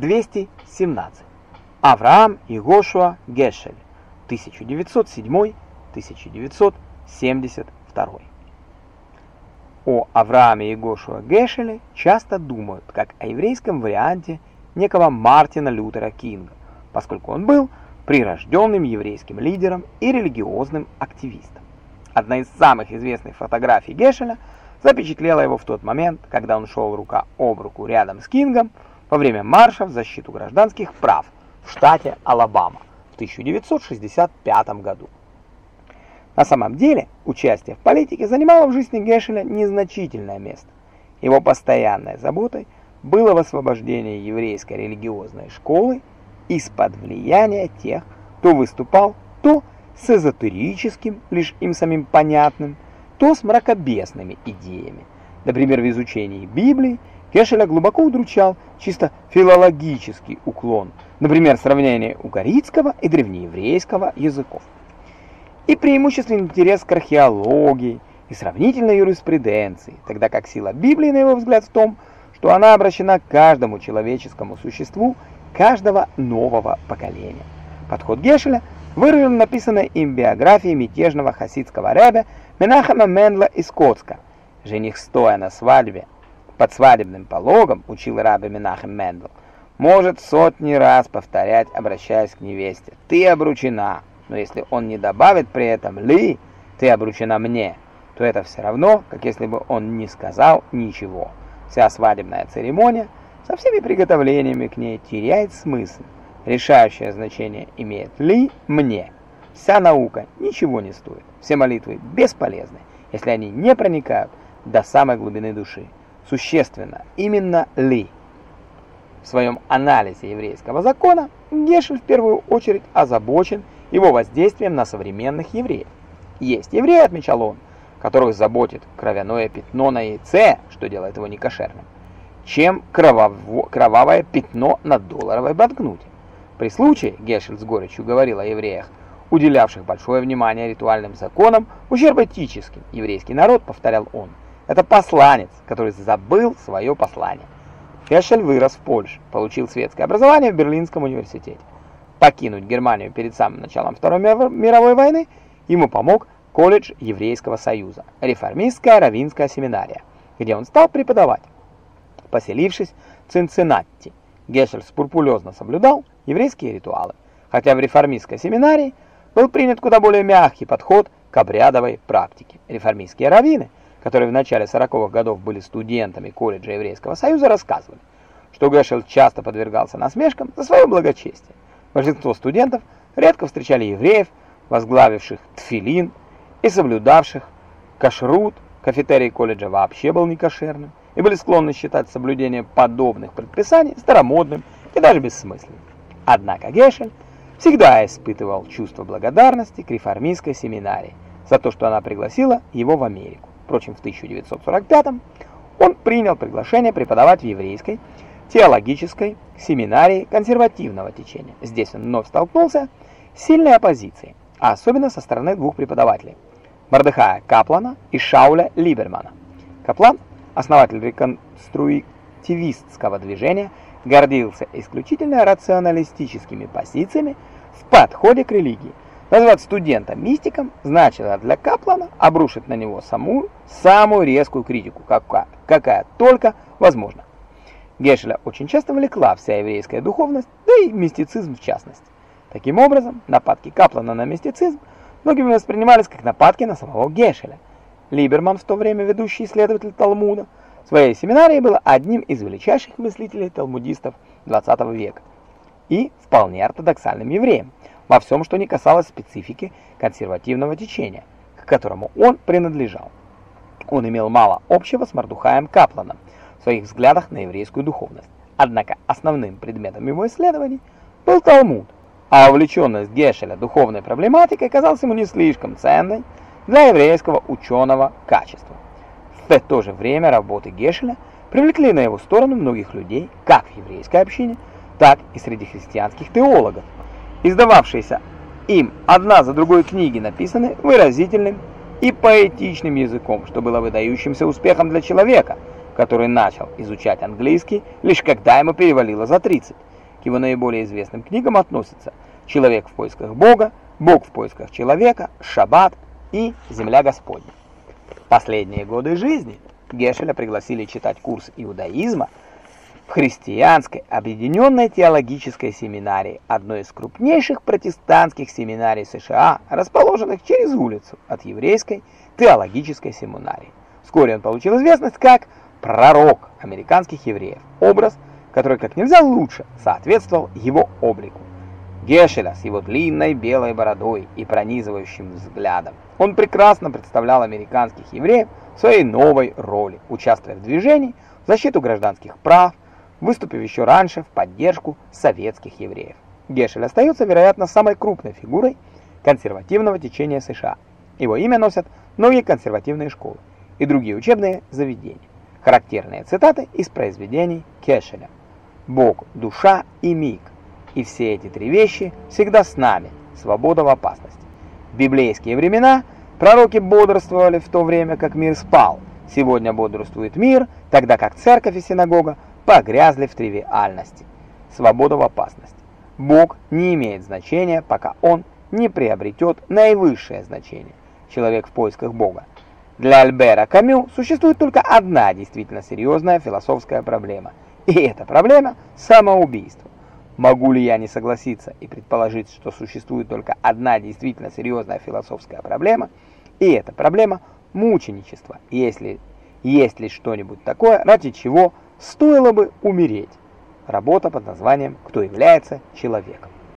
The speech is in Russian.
217. Авраам Игошуа Гешель, 1907-1972. О Аврааме Игошуа Гешеле часто думают как о еврейском варианте некого Мартина Лютера Кинга, поскольку он был прирожденным еврейским лидером и религиозным активистом. Одна из самых известных фотографий Гешеля запечатлела его в тот момент, когда он шел рука об руку рядом с Кингом во время марша в защиту гражданских прав в штате Алабама в 1965 году. На самом деле, участие в политике занимало в жизни Гешеля незначительное место. Его постоянной заботой было в освобождении еврейской религиозной школы из-под влияния тех, кто выступал то с эзотерическим, лишь им самим понятным, то с мракобесными идеями. Например, в изучении Библии Кешеля глубоко удручал чисто филологический уклон, например, сравнение угорицкого и древнееврейского языков. И преимущественный интерес к археологии и сравнительной юриспруденции, тогда как сила Библии, на его взгляд, в том, что она обращена к каждому человеческому существу каждого нового поколения. Подход Гешеля выражен в написанной им биографии мятежного хасидского рэбе Менахема Мендла из Коцка. Жених, стоя на свадьбе, под свадебным пологом, учил раби Менахем Мендл, может сотни раз повторять, обращаясь к невесте, «Ты обручена», но если он не добавит при этом «ли», «ты обручена мне», то это все равно, как если бы он не сказал ничего. Вся свадебная церемония со всеми приготовлениями к ней теряет смысл. Решающее значение имеет «ли» «мне». Вся наука ничего не стоит. Все молитвы бесполезны, если они не проникают до самой глубины души. Существенно именно «ли». В своем анализе еврейского закона Гешель в первую очередь озабочен его воздействием на современных евреев. Есть евреи, отмечал он, которых заботит кровяное пятно на яйце, что делает его некошерным, чем кроваво кровавое пятно на долларовой банкноте. При случае, Гешель с горечью говорил о евреях, уделявших большое внимание ритуальным законам, ущерб этическим. Еврейский народ, повторял он, это посланец, который забыл свое послание. Гешель вырос в Польше, получил светское образование в Берлинском университете. Покинуть Германию перед самым началом Второй мировой войны ему помог колледж Еврейского союза, реформистская равинская семинария, где он стал преподавать. Поселившись в Цинциннати, Гешель скрупулезно соблюдал еврейские ритуалы, хотя в реформистской семинарии был принят куда более мягкий подход к обрядовой практике. Реформистские раввины, которые в начале 40-х годов были студентами колледжа Еврейского союза, рассказывали, что Гешель часто подвергался насмешкам за свое благочестие. Большинство студентов редко встречали евреев, возглавивших тфилин и соблюдавших кашрут. Кафетерий колледжа вообще был некошерным и были склонны считать соблюдение подобных предписаний старомодным и даже бессмысленным. Однако Гешель всегда испытывал чувство благодарности к реформистской семинарии за то, что она пригласила его в Америку. Впрочем, в 1945 он принял приглашение преподавать в еврейской теологической семинарии консервативного течения. Здесь он вновь столкнулся с сильной оппозицией, а особенно со стороны двух преподавателей – Мордыхая Каплана и Шауля Либермана. Каплан, основатель реконструктивистского движения, гордился исключительно рационалистическими позициями в подходе к религии. Назвать студента мистиком значило для Каплана обрушить на него саму самую резкую критику, какая, какая только возможна. Гешеля очень часто влекла вся еврейская духовность, да и мистицизм в частности. Таким образом, нападки Каплана на мистицизм многими воспринимались как нападки на самого Гешеля. Либерман, в то время ведущий исследователь Талмуда, в своей семинарии был одним из величайших мыслителей-талмудистов XX века и вполне ортодоксальным евреем во всем, что не касалось специфики консервативного течения, к которому он принадлежал. Он имел мало общего с Мардухаем Капланом, своих взглядах на еврейскую духовность. Однако основным предметом его исследований был Талмуд, а увлеченность Гешеля духовной проблематикой казалась ему не слишком ценной для еврейского ученого качества. В то же время работы Гешеля привлекли на его сторону многих людей, как в еврейской общине, так и среди христианских теологов. Издававшиеся им одна за другой книги написаны выразительным и поэтичным языком, что было выдающимся успехом для человека – который начал изучать английский лишь когда ему перевалило за 30. К его наиболее известным книгам относятся «Человек в поисках Бога», «Бог в поисках человека», «Шаббат» и «Земля Господня». Последние годы жизни Гешеля пригласили читать курс иудаизма в христианской объединенной теологической семинарии, одной из крупнейших протестантских семинарий США, расположенных через улицу от еврейской теологической семинарии. Вскоре он получил известность как пророк американских евреев, образ, который как нельзя лучше соответствовал его облику. Гешеля с его длинной белой бородой и пронизывающим взглядом. Он прекрасно представлял американских евреев своей новой роли, участвуя в движении в защиту гражданских прав, выступив еще раньше в поддержку советских евреев. Гешель остается, вероятно, самой крупной фигурой консервативного течения США. Его имя носят многие консервативные школы и другие учебные заведения. Характерные цитаты из произведений Кешеля. «Бог, душа и миг. И все эти три вещи всегда с нами. Свобода в опасности». В библейские времена пророки бодрствовали в то время, как мир спал. Сегодня бодрствует мир, тогда как церковь и синагога погрязли в тривиальности. Свобода в опасности. Бог не имеет значения, пока он не приобретет наивысшее значение. Человек в поисках Бога для Альбера Камю существует только одна действительно серьезная философская проблема. И эта проблема – самоубийство. Могу ли я не согласиться и предположить, что существует только одна действительно серьезная философская проблема, и эта проблема – мученичество, если есть ли что-нибудь такое, ради чего стоило бы умереть. Работа под названием «Кто является человеком».